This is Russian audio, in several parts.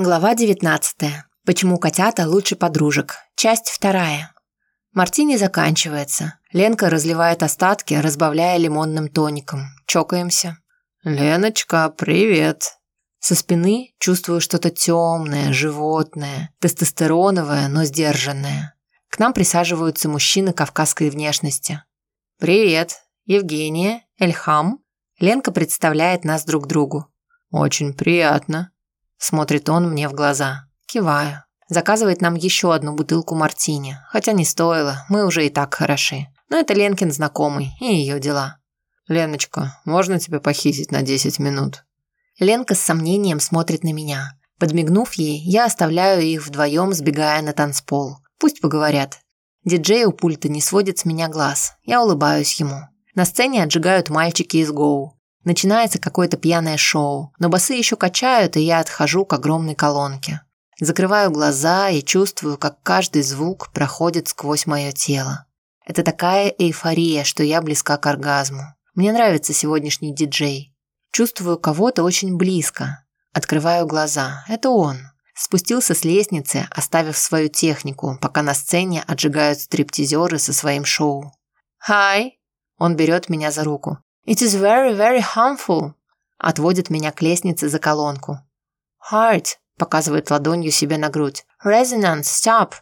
Глава 19. Почему котята лучше подружек? Часть вторая. Мартини заканчивается. Ленка разливает остатки, разбавляя лимонным тоником. Чокаемся. «Леночка, привет!» Со спины чувствую что-то темное, животное, тестостероновое, но сдержанное. К нам присаживаются мужчины кавказской внешности. «Привет, Евгения, Эльхам». Ленка представляет нас друг другу. «Очень приятно», Смотрит он мне в глаза. Киваю. Заказывает нам еще одну бутылку мартини. Хотя не стоило, мы уже и так хороши. Но это Ленкин знакомый и ее дела. «Леночка, можно тебя похитить на 10 минут?» Ленка с сомнением смотрит на меня. Подмигнув ей, я оставляю их вдвоем, сбегая на танцпол. Пусть поговорят. Диджей у пульта не сводит с меня глаз. Я улыбаюсь ему. На сцене отжигают мальчики из Гоу. Начинается какое-то пьяное шоу, но басы еще качают, и я отхожу к огромной колонке. Закрываю глаза и чувствую, как каждый звук проходит сквозь мое тело. Это такая эйфория, что я близка к оргазму. Мне нравится сегодняшний диджей. Чувствую кого-то очень близко. Открываю глаза. Это он. Спустился с лестницы, оставив свою технику, пока на сцене отжигают стриптизеры со своим шоу. «Хай!» Он берет меня за руку. It is very, very harmful. Отводит меня к лестнице за колонку. Heart. Показывает ладонью себе на грудь. Resonance. Stop.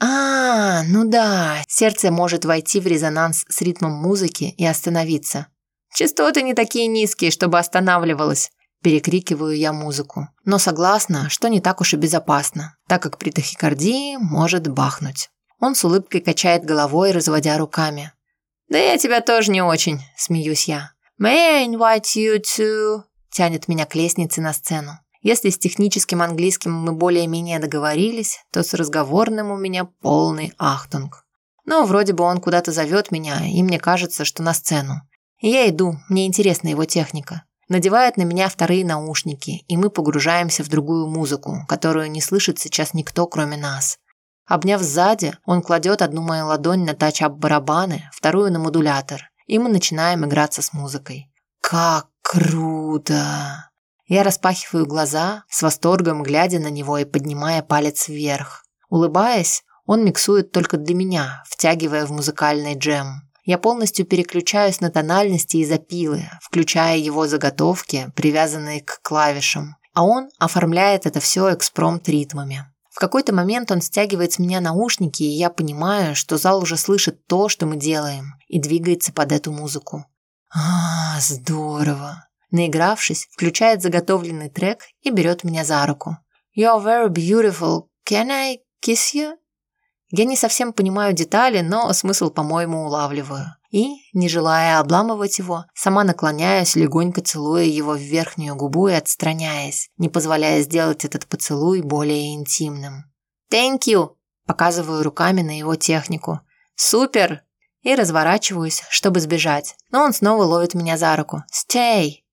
А, ну да, сердце может войти в резонанс с ритмом музыки и остановиться. Частоты не такие низкие, чтобы останавливалось. Перекрикиваю я музыку. Но согласна, что не так уж и безопасно, так как при тахикардии может бахнуть. Он с улыбкой качает головой, разводя руками. «Да я тебя тоже не очень», – смеюсь я. «May I invite you to...» – тянет меня к лестнице на сцену. Если с техническим английским мы более-менее договорились, то с разговорным у меня полный ахтунг. Но вроде бы он куда-то зовет меня, и мне кажется, что на сцену. Я иду, мне интересна его техника. Надевает на меня вторые наушники, и мы погружаемся в другую музыку, которую не слышит сейчас никто, кроме нас. Обняв сзади, он кладет одну мою ладонь на тач-ап барабаны, вторую на модулятор, и мы начинаем играться с музыкой. Как круто! Я распахиваю глаза, с восторгом глядя на него и поднимая палец вверх. Улыбаясь, он миксует только для меня, втягивая в музыкальный джем. Я полностью переключаюсь на тональности и запилы, включая его заготовки, привязанные к клавишам. А он оформляет это все экспромт ритмами. В какой-то момент он стягивает с меня наушники, и я понимаю, что зал уже слышит то, что мы делаем, и двигается под эту музыку. А, здорово. Наигравшись, включает заготовленный трек и берет меня за руку. You're very beautiful. Can I kiss you? Я не совсем понимаю детали, но смысл, по-моему, улавливаю. И, не желая обламывать его, сама наклоняюсь, легонько целуя его в верхнюю губу и отстраняясь, не позволяя сделать этот поцелуй более интимным. «Thank you!» – показываю руками на его технику. «Супер!» И разворачиваюсь, чтобы сбежать, но он снова ловит меня за руку. «Stay!»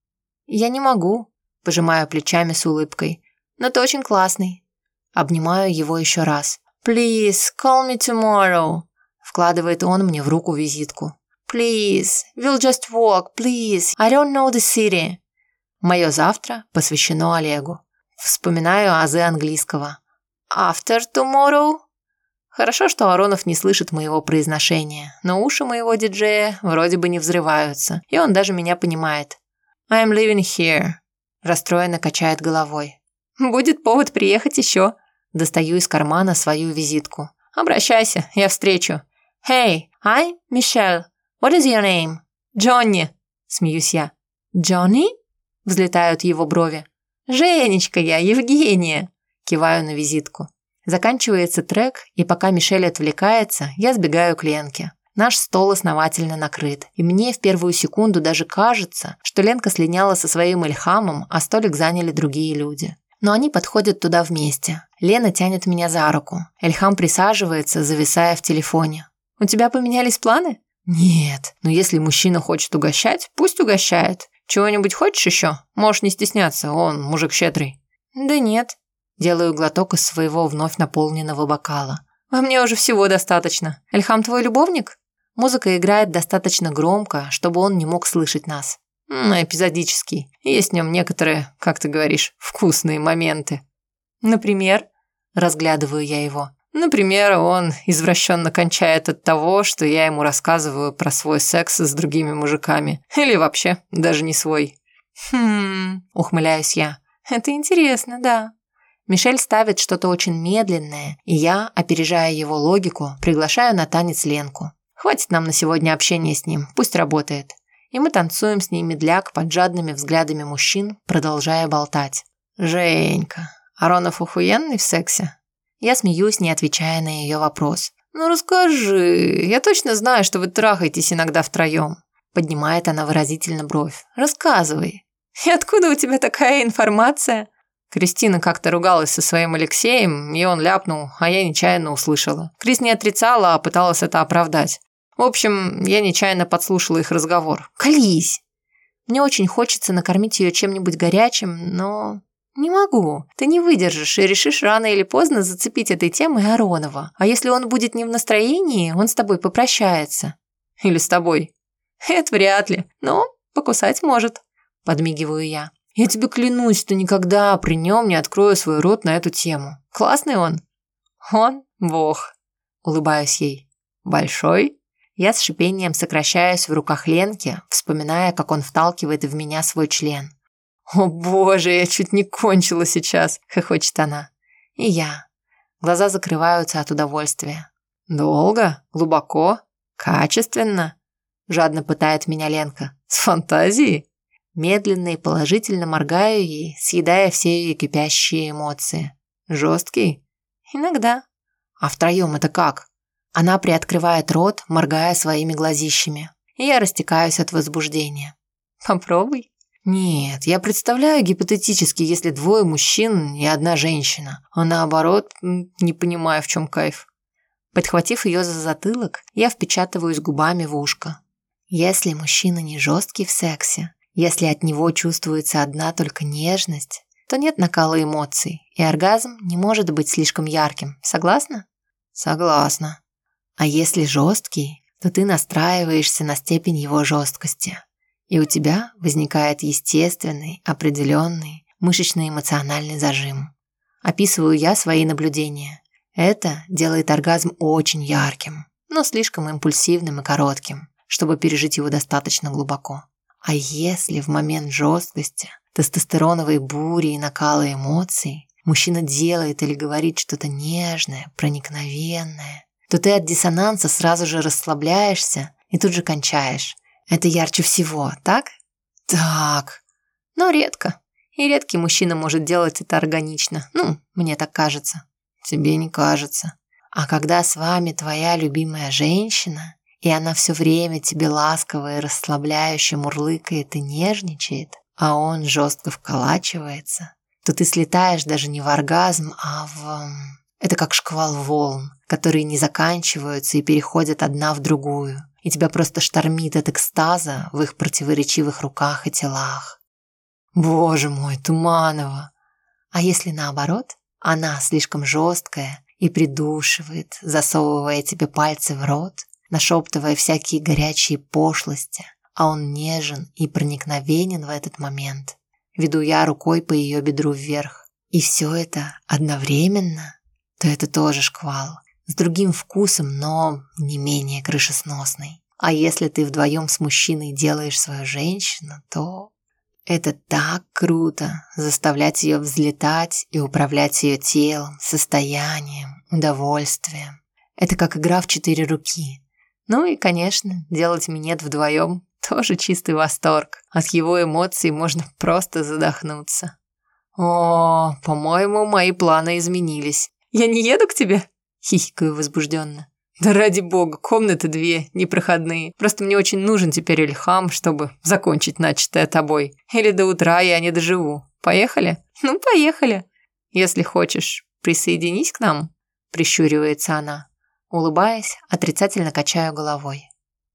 «Я не могу», – пожимаю плечами с улыбкой. «Но ты очень классный». Обнимаю его еще раз. «Please, call me tomorrow», – вкладывает он мне в руку визитку. Please, we'll just walk, please. I don't know the city. Мое завтра посвящено Олегу. Вспоминаю азы английского. After tomorrow? Хорошо, что Аронов не слышит моего произношения, но уши моего диджея вроде бы не взрываются, и он даже меня понимает. I'm living here. Расстроенно качает головой. Будет повод приехать еще. Достаю из кармана свою визитку. Обращайся, я встречу. Hey, I'm Michelle. What is your name? Джонни, смеюсь я. Джонни? Взлетают его брови. Женечка я, Евгения. Киваю на визитку. Заканчивается трек, и пока Мишель отвлекается, я сбегаю к Ленке. Наш стол основательно накрыт, и мне в первую секунду даже кажется, что Ленка слиняла со своим Ильхамом, а столик заняли другие люди. Но они подходят туда вместе. Лена тянет меня за руку. Эльхам присаживается, зависая в телефоне. «У тебя поменялись планы?» Нет, но если мужчина хочет угощать, пусть угощает. Чего-нибудь хочешь еще? Можешь не стесняться, он мужик щедрый. Да нет. Делаю глоток из своего вновь наполненного бокала. А мне уже всего достаточно. Эльхам твой любовник? Музыка играет достаточно громко, чтобы он не мог слышать нас. М, эпизодический. Есть в нем некоторые, как ты говоришь, вкусные моменты. Например, разглядываю я его. Например, он извращенно кончает от того, что я ему рассказываю про свой секс с другими мужиками. Или вообще, даже не свой. Хм, ухмыляюсь я. Это интересно, да. Мишель ставит что-то очень медленное, и я, опережая его логику, приглашаю на танец Ленку. Хватит нам на сегодня общения с ним, пусть работает. И мы танцуем с ней медляк под жадными взглядами мужчин, продолжая болтать. «Женька, Аронов охуенный в сексе?» Я смеюсь, не отвечая на ее вопрос. «Ну расскажи, я точно знаю, что вы трахаетесь иногда втроем». Поднимает она выразительно бровь. «Рассказывай». «И откуда у тебя такая информация?» Кристина как-то ругалась со своим Алексеем, и он ляпнул, а я нечаянно услышала. Крис не отрицала, а пыталась это оправдать. В общем, я нечаянно подслушала их разговор. «Колись!» Мне очень хочется накормить ее чем-нибудь горячим, но «Не могу. Ты не выдержишь и решишь рано или поздно зацепить этой темой Аронова. А если он будет не в настроении, он с тобой попрощается». «Или с тобой?» «Это вряд ли. Но покусать может», – подмигиваю я. «Я тебе клянусь, что никогда при нем не открою свой рот на эту тему. Классный он». «Он? Бог», – улыбаюсь ей. «Большой?» Я с шипением сокращаюсь в руках Ленки, вспоминая, как он вталкивает в меня свой член. «О боже, я чуть не кончила сейчас», – хохочет она. И я. Глаза закрываются от удовольствия. «Долго? Глубоко? Качественно?» – жадно пытает меня Ленка. «С фантазией?» Медленно и положительно моргаю ей, съедая все ее кипящие эмоции. «Жесткий?» «Иногда». «А втроем это как?» Она приоткрывает рот, моргая своими глазищами. И я растекаюсь от возбуждения. «Попробуй». Нет, я представляю гипотетически, если двое мужчин и одна женщина, а наоборот, не понимаю, в чем кайф. Подхватив ее за затылок, я впечатываюсь губами в ушко. Если мужчина не жесткий в сексе, если от него чувствуется одна только нежность, то нет накала эмоций, и оргазм не может быть слишком ярким. Согласна? Согласна. А если жесткий, то ты настраиваешься на степень его жесткости и у тебя возникает естественный, определенный мышечно-эмоциональный зажим. Описываю я свои наблюдения. Это делает оргазм очень ярким, но слишком импульсивным и коротким, чтобы пережить его достаточно глубоко. А если в момент жесткости, тестостероновой бури и накала эмоций мужчина делает или говорит что-то нежное, проникновенное, то ты от диссонанса сразу же расслабляешься и тут же кончаешь, это ярче всего, так? Так. Но редко. И редкий мужчина может делать это органично. Ну, мне так кажется. Тебе не кажется. А когда с вами твоя любимая женщина, и она все время тебе ласково и расслабляюще мурлыкает и нежничает, а он жестко вколачивается, то ты слетаешь даже не в оргазм, а в... Это как шквал волн, которые не заканчиваются и переходят одна в другую и тебя просто штормит от экстаза в их противоречивых руках и телах. Боже мой, Туманова! А если наоборот, она слишком жесткая и придушивает, засовывая тебе пальцы в рот, нашептывая всякие горячие пошлости, а он нежен и проникновенен в этот момент. Веду я рукой по ее бедру вверх. И все это одновременно, то это тоже шквал, с другим вкусом, но не менее крышесносный. А если ты вдвоем с мужчиной делаешь свою женщину, то это так круто заставлять ее взлетать и управлять ее телом, состоянием, удовольствием. Это как игра в четыре руки. Ну и, конечно, делать минет вдвоем тоже чистый восторг. От его эмоций можно просто задохнуться. О, по-моему, мои планы изменились. Я не еду к тебе? Хихикаю возбужденно. Да ради бога, комнаты две, непроходные. Просто мне очень нужен теперь Ильхам, чтобы закончить начатое тобой. Или до утра я не доживу. Поехали? Ну, поехали. Если хочешь, присоединись к нам, прищуривается она. Улыбаясь, отрицательно качаю головой.